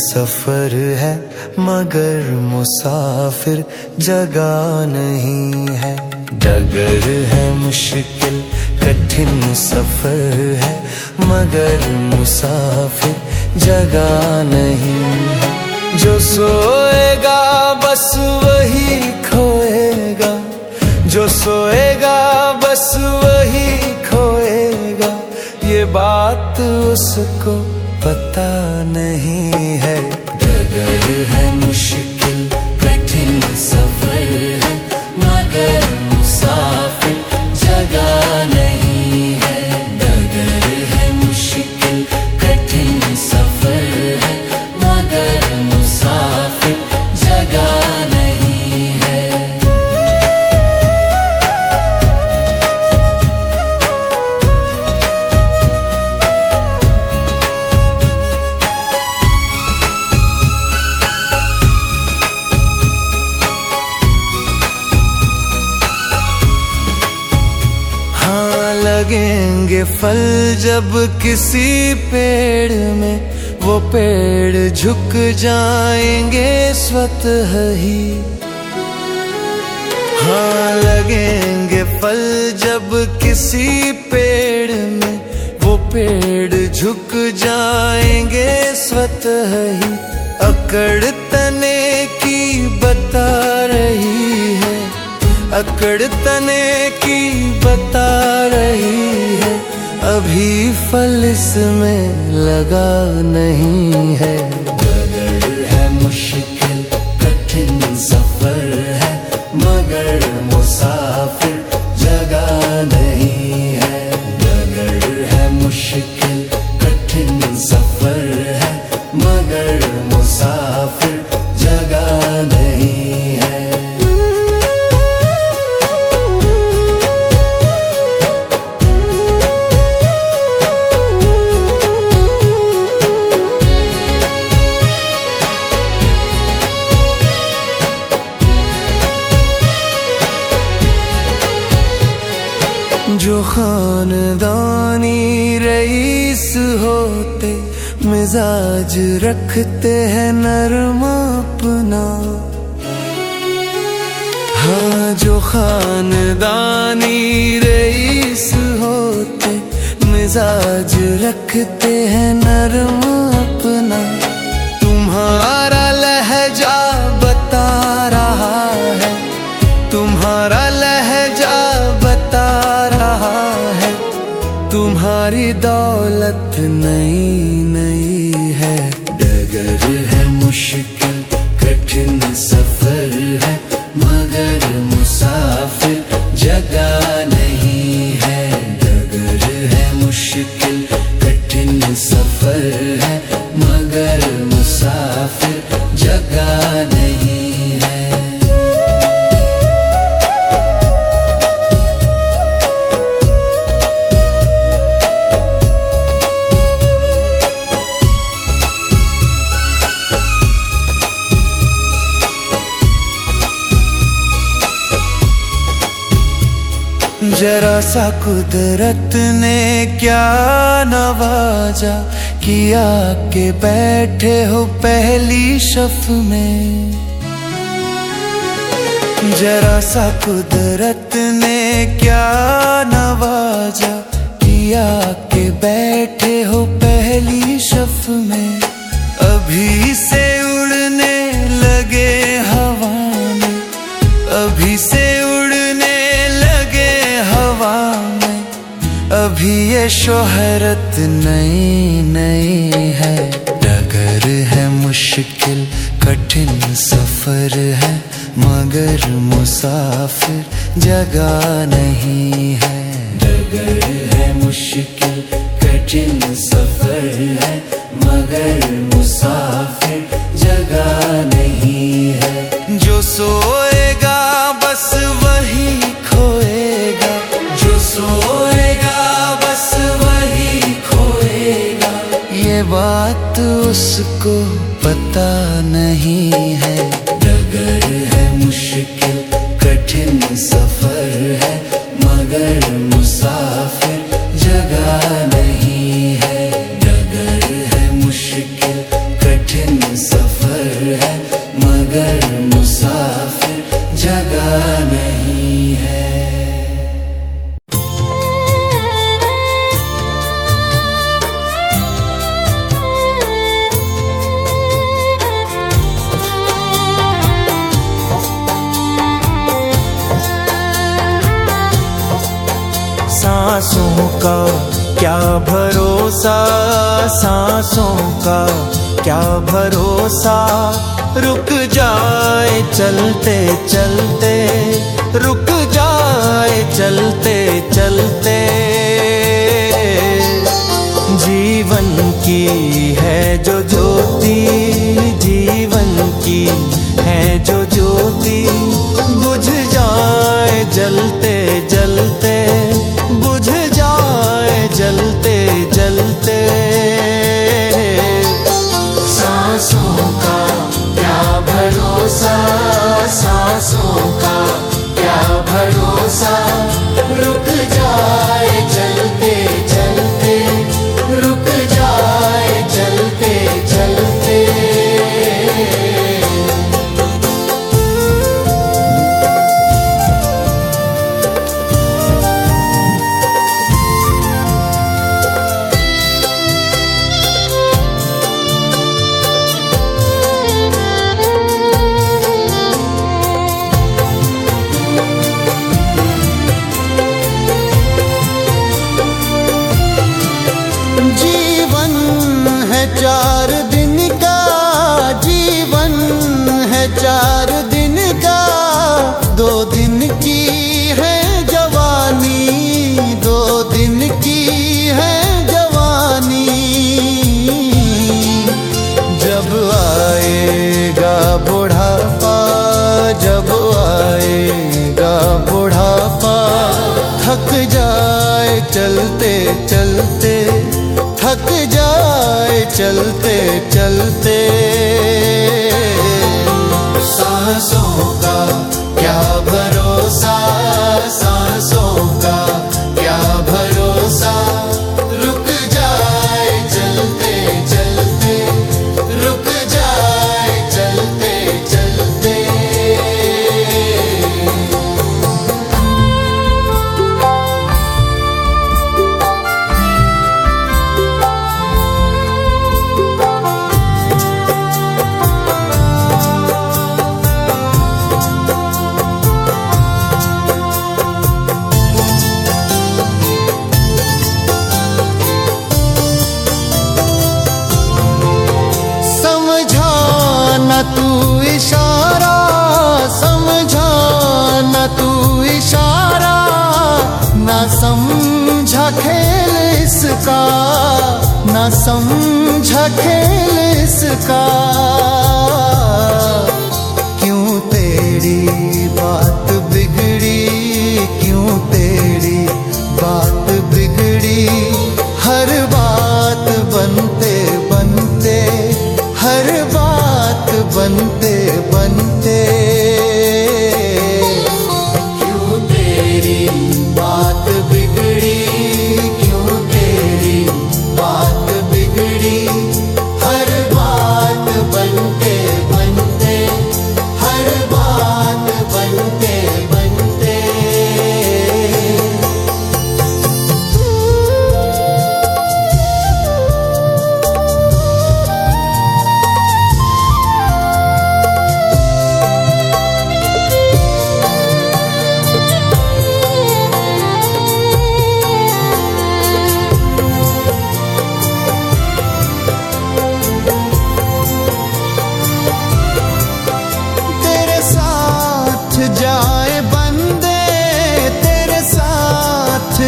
सफ़र है, मगर मुसाफिर जगह नहीं है। डगर है, मुश्किल, कठिन सफ़र है, मगर मुसाफिर जगह नहीं है। जो सोएगा, बस वही खोएगा। जो सोएगा, बस वही खोएगा। ये बात उसको पता नहीं है। डगर है जब किसी पेड़ में वो पेड़ झुक जाएँगे, स्वतः ही। हाँ लगेंगे फल जब किसी पेड़ में वो पेड़ झुक जाएँगे, स्वतः ही। अकड़ तने की बता रही है, अकड़ तने की बता रही है। अभी फल इसमें लगा नहीं है। जो खानदानी रईस होते, मिजाज रखते हैं नरम अपना। हाँ जो खानदानी रईस होते, मिजाज रखते हैं नरम अपना। तुम्हारा तुम्हारी दौलत नई नई सा कुदरत ने क्या नवाजा किया के बैठे हो पहली शफ में? जरा सा कुदरत ने क्या नवाजा किया के बैठे हो पहली शफ में? अभी से शोहरत नई नई है। डगर है, मुश्किल, कठिन सफ़र है। मगर मुसाफिर जगह नहीं है। डगर है, मुश्किल, कठिन सफ़र है। मगर मुसाफिर जगह नहीं है। जो सोएगा उसको पता नहीं। भरोसा रुक जाए चलते चलते। रुक जाए चलते चलते। जीवन की है जो ज्योति। चार दिन का जीवन है, चार दिन का। दो दिन की है जवानी, दो दिन की है जवानी। जब आएगा बुढ़ापा, जब आएगा बुढ़ापा, थक जाए चलते चलते थक चलते चलते। सांसों समझा खेल इसका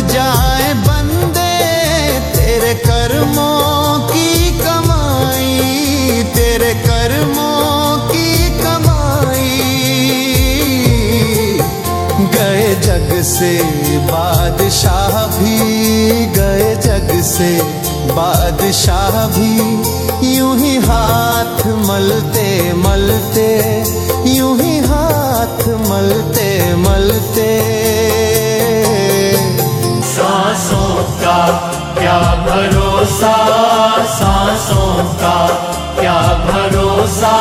जाए बंदे, तेरे कर्मों की कमाई, तेरे कर्मों की कमाई। गए जग से बादशाह भी, गए जग से बादशाह भी, यूँ ही हाथ मलते मलते, यूँ ही हाथ मलते मलते। भरोसा सांसों का क्या भरोसा?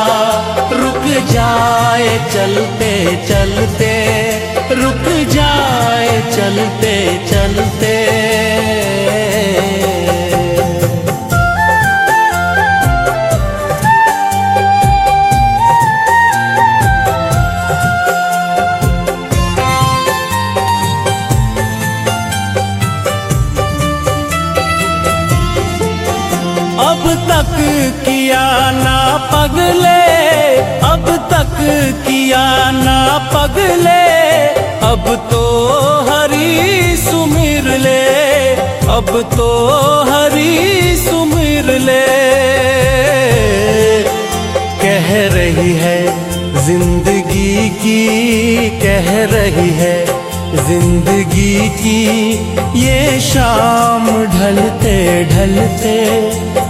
रुक जाए चलते चलते रुक जाए चलते चलते। तक किया ना पगले, अब तक किया ना पगले। अब तो हरी सुमिर ले, अब तो हरी सुमिर ले। कह रही है ज़िंदगी की, कह रही है ज़िंदगी की ये शाम ढलते ढलते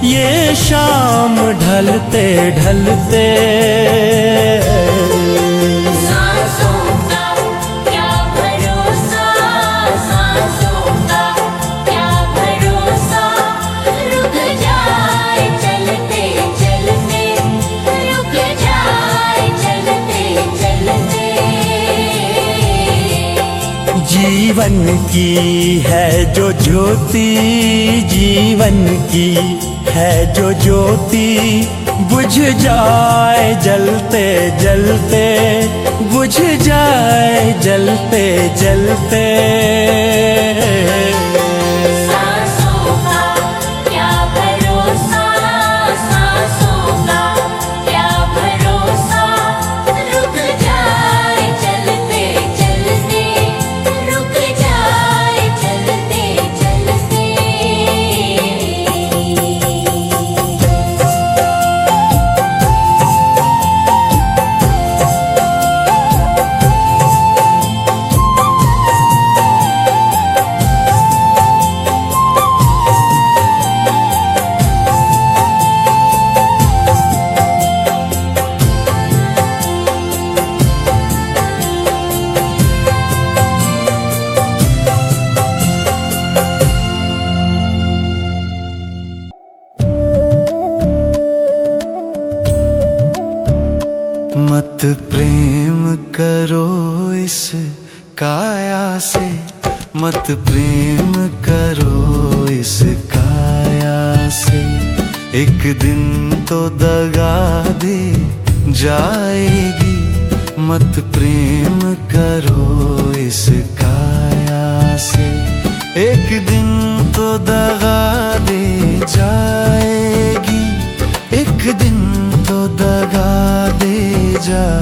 ये शाम ढलते ढलते। जीवन की है जो ज्योति, जीवन की है जो ज्योति। बुझ जाए जलते जलते, बुझ जाए जलते जलते। मत प्रेम करो इस काया से। मत प्रेम करो इस काया से। एक दिन तो दगा दे जाएगी। मत प्रेम करो इस काया से। एक दिन तो दगा दे जाएगी। एक दिन दे जाएगी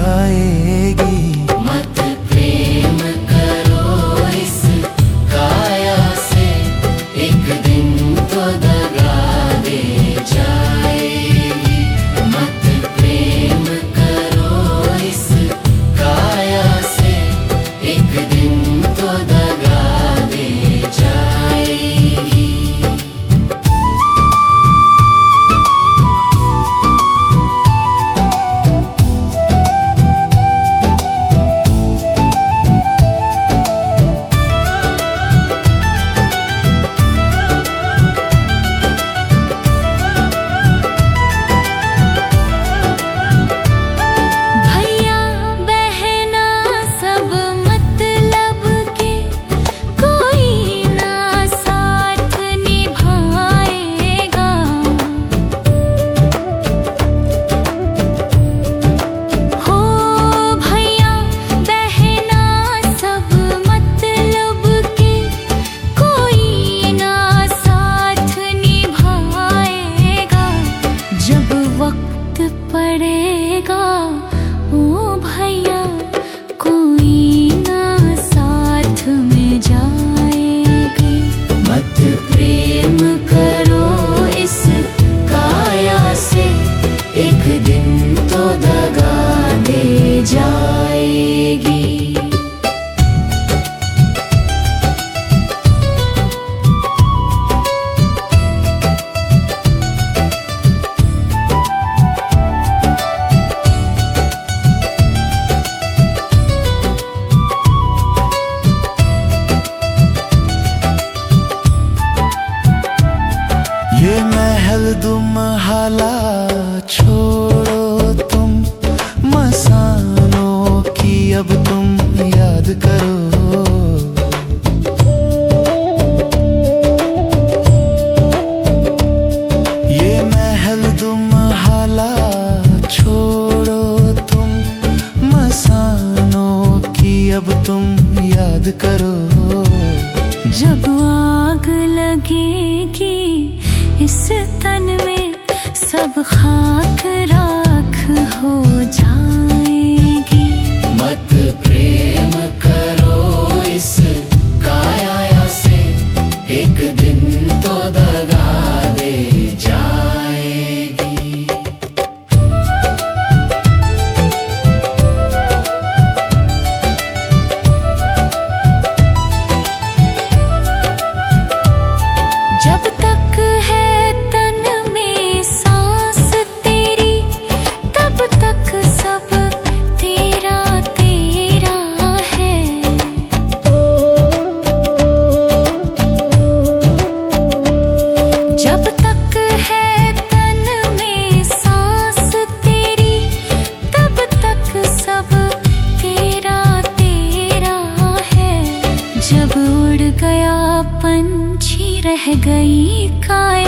रह गई काया